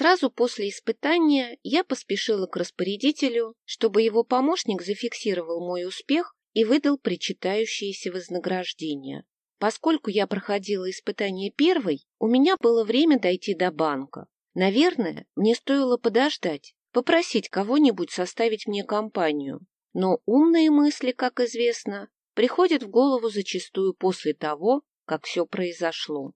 Сразу после испытания я поспешила к распорядителю, чтобы его помощник зафиксировал мой успех и выдал причитающееся вознаграждение. Поскольку я проходила испытание первой, у меня было время дойти до банка. Наверное, мне стоило подождать, попросить кого-нибудь составить мне компанию. Но умные мысли, как известно, приходят в голову зачастую после того, как все произошло.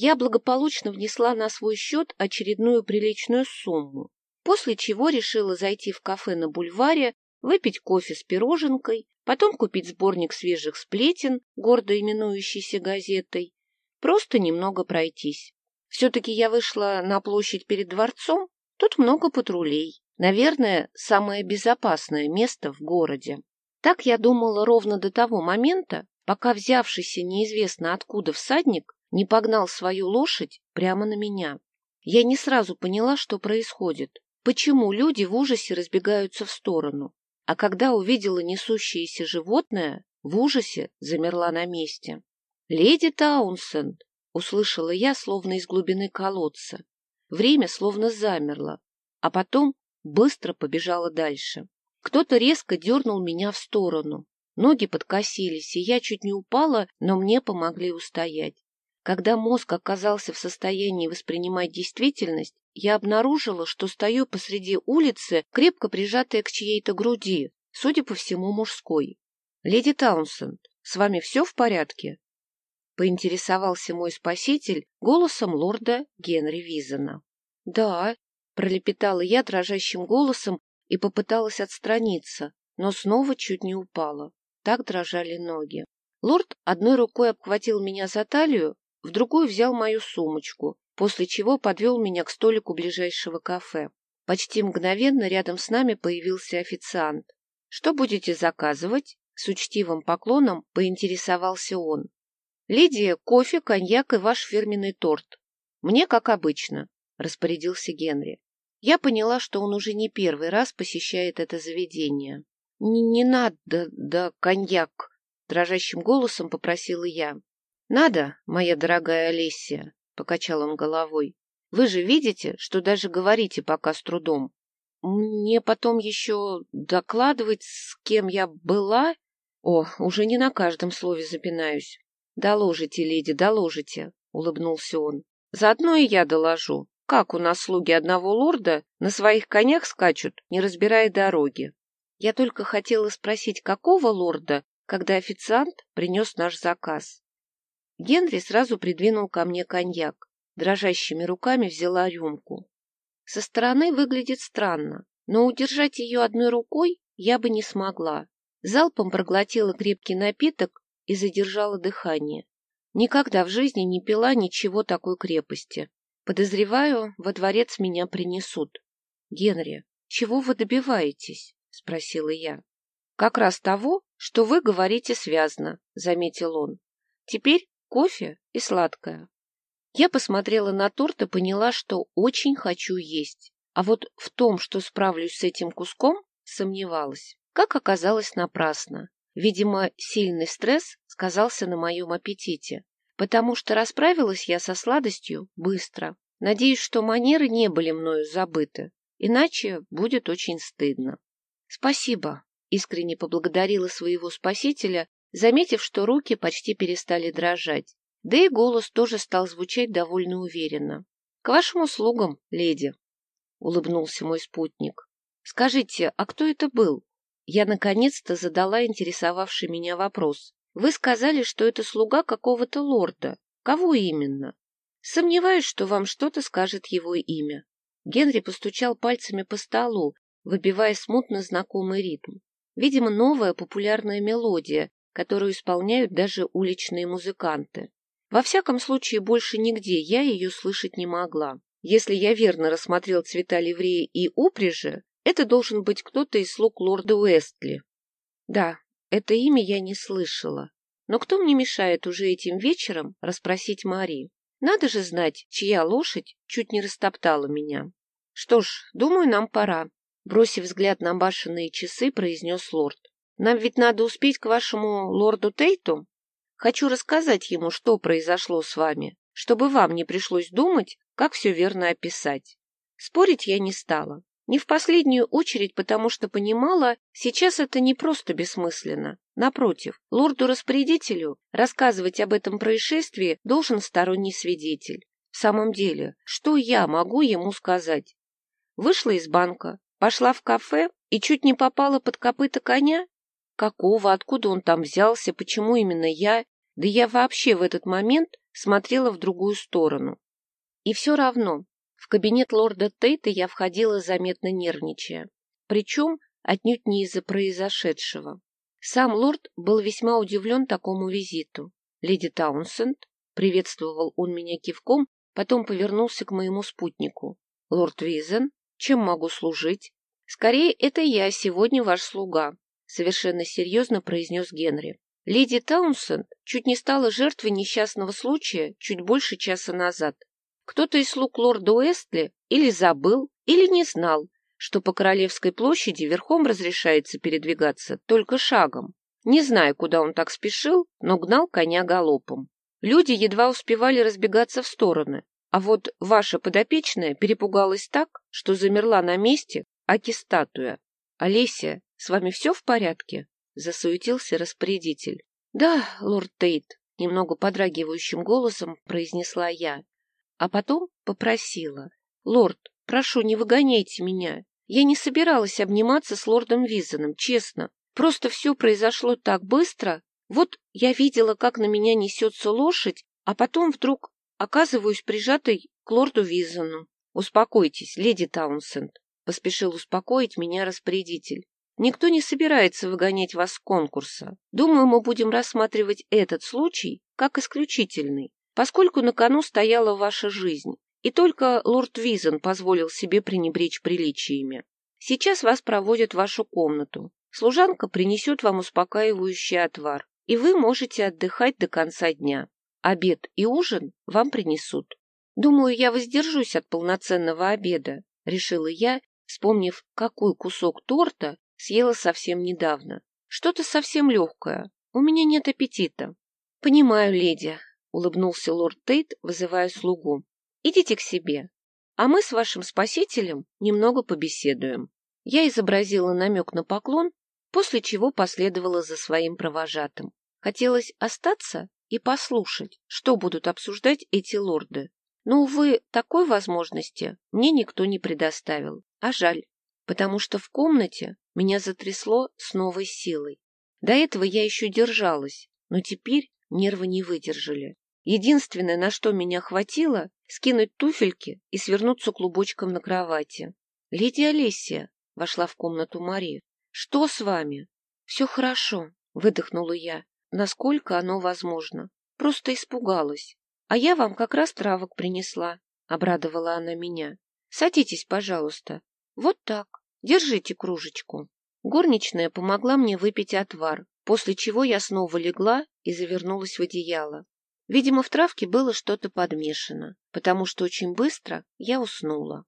Я благополучно внесла на свой счет очередную приличную сумму, после чего решила зайти в кафе на бульваре, выпить кофе с пироженкой, потом купить сборник свежих сплетен, гордо именующийся газетой, просто немного пройтись. Все-таки я вышла на площадь перед дворцом, тут много патрулей. Наверное, самое безопасное место в городе. Так я думала ровно до того момента, пока взявшийся неизвестно откуда всадник не погнал свою лошадь прямо на меня. Я не сразу поняла, что происходит, почему люди в ужасе разбегаются в сторону. А когда увидела несущееся животное, в ужасе замерла на месте. «Леди Таунсенд!» — услышала я, словно из глубины колодца. Время словно замерло, а потом быстро побежала дальше. Кто-то резко дернул меня в сторону. Ноги подкосились, и я чуть не упала, но мне помогли устоять. Когда мозг оказался в состоянии воспринимать действительность, я обнаружила, что стою посреди улицы, крепко прижатая к чьей-то груди, судя по всему, мужской. — Леди Таунсенд, с вами все в порядке? — поинтересовался мой спаситель голосом лорда Генри Визена. — Да, — пролепетала я дрожащим голосом и попыталась отстраниться, но снова чуть не упала. Так дрожали ноги. Лорд одной рукой обхватил меня за талию, в другую взял мою сумочку, после чего подвел меня к столику ближайшего кафе. Почти мгновенно рядом с нами появился официант. «Что будете заказывать?» С учтивым поклоном поинтересовался он. «Лидия, кофе, коньяк и ваш фирменный торт. Мне, как обычно», — распорядился Генри. Я поняла, что он уже не первый раз посещает это заведение. «Не, не надо, да коньяк», — дрожащим голосом попросила я. «Надо, моя дорогая Олесия», — покачал он головой. «Вы же видите, что даже говорите пока с трудом. Мне потом еще докладывать, с кем я была? О, уже не на каждом слове запинаюсь. Доложите, леди, доложите», — улыбнулся он. «Заодно и я доложу, как у нас слуги одного лорда на своих конях скачут, не разбирая дороги». Я только хотела спросить, какого лорда, когда официант принес наш заказ. Генри сразу придвинул ко мне коньяк. Дрожащими руками взяла рюмку. Со стороны выглядит странно, но удержать ее одной рукой я бы не смогла. Залпом проглотила крепкий напиток и задержала дыхание. Никогда в жизни не пила ничего такой крепости. Подозреваю, во дворец меня принесут. — Генри, чего вы добиваетесь? — спросила я. — Как раз того, что вы говорите связно, — заметил он. Теперь кофе и сладкое. Я посмотрела на торт и поняла, что очень хочу есть. А вот в том, что справлюсь с этим куском, сомневалась. Как оказалось, напрасно. Видимо, сильный стресс сказался на моем аппетите, потому что расправилась я со сладостью быстро. Надеюсь, что манеры не были мною забыты, иначе будет очень стыдно. Спасибо, искренне поблагодарила своего спасителя заметив, что руки почти перестали дрожать. Да и голос тоже стал звучать довольно уверенно. — К вашим услугам, леди, — улыбнулся мой спутник. — Скажите, а кто это был? Я наконец-то задала интересовавший меня вопрос. Вы сказали, что это слуга какого-то лорда. Кого именно? Сомневаюсь, что вам что-то скажет его имя. Генри постучал пальцами по столу, выбивая смутно знакомый ритм. Видимо, новая популярная мелодия, которую исполняют даже уличные музыканты. Во всяком случае, больше нигде я ее слышать не могла. Если я верно рассмотрел цвета ливреи и упряжи, это должен быть кто-то из слуг лорда Уэстли. Да, это имя я не слышала. Но кто мне мешает уже этим вечером расспросить Мари? Надо же знать, чья лошадь чуть не растоптала меня. Что ж, думаю, нам пора. Бросив взгляд на башенные часы, произнес лорд. Нам ведь надо успеть к вашему лорду Тейту. Хочу рассказать ему, что произошло с вами, чтобы вам не пришлось думать, как все верно описать. Спорить я не стала. Не в последнюю очередь, потому что понимала, сейчас это не просто бессмысленно. Напротив, лорду-распорядителю рассказывать об этом происшествии должен сторонний свидетель. В самом деле, что я могу ему сказать? Вышла из банка, пошла в кафе и чуть не попала под копыта коня? Какого, откуда он там взялся, почему именно я? Да я вообще в этот момент смотрела в другую сторону. И все равно, в кабинет лорда Тейта я входила заметно нервничая, причем отнюдь не из-за произошедшего. Сам лорд был весьма удивлен такому визиту. Леди Таунсенд, приветствовал он меня кивком, потом повернулся к моему спутнику. Лорд Визен, чем могу служить? Скорее, это я сегодня ваш слуга, совершенно серьезно произнес Генри. Леди Таунсенд чуть не стала жертвой несчастного случая чуть больше часа назад. Кто-то из слуг лорда Уэстли или забыл, или не знал, что по Королевской площади верхом разрешается передвигаться только шагом. Не знаю, куда он так спешил, но гнал коня галопом. Люди едва успевали разбегаться в стороны, а вот ваша подопечная перепугалась так, что замерла на месте, аки статуя. «Олеся, с вами все в порядке?» — засуетился распорядитель. «Да, лорд Тейт», — немного подрагивающим голосом произнесла я а потом попросила. «Лорд, прошу, не выгоняйте меня. Я не собиралась обниматься с лордом Визаном, честно. Просто все произошло так быстро. Вот я видела, как на меня несется лошадь, а потом вдруг оказываюсь прижатой к лорду Визану. Успокойтесь, леди Таунсенд, — поспешил успокоить меня распорядитель. Никто не собирается выгонять вас с конкурса. Думаю, мы будем рассматривать этот случай как исключительный поскольку на кону стояла ваша жизнь, и только лорд Визен позволил себе пренебречь приличиями. Сейчас вас проводят в вашу комнату. Служанка принесет вам успокаивающий отвар, и вы можете отдыхать до конца дня. Обед и ужин вам принесут. Думаю, я воздержусь от полноценного обеда, решила я, вспомнив, какой кусок торта съела совсем недавно. Что-то совсем легкое. У меня нет аппетита. Понимаю, леди, — улыбнулся лорд Тейт, вызывая слугу. — Идите к себе, а мы с вашим спасителем немного побеседуем. Я изобразила намек на поклон, после чего последовала за своим провожатым. Хотелось остаться и послушать, что будут обсуждать эти лорды. Но, увы, такой возможности мне никто не предоставил. А жаль, потому что в комнате меня затрясло с новой силой. До этого я еще держалась, но теперь Нервы не выдержали. Единственное, на что меня хватило, скинуть туфельки и свернуться клубочком на кровати. — Леди Олесия, — вошла в комнату Мария, — что с вами? — Все хорошо, — выдохнула я, насколько оно возможно. Просто испугалась. — А я вам как раз травок принесла, — обрадовала она меня. — Садитесь, пожалуйста. Вот так. Держите кружечку. Горничная помогла мне выпить отвар, после чего я снова легла и завернулась в одеяло. Видимо, в травке было что-то подмешано, потому что очень быстро я уснула.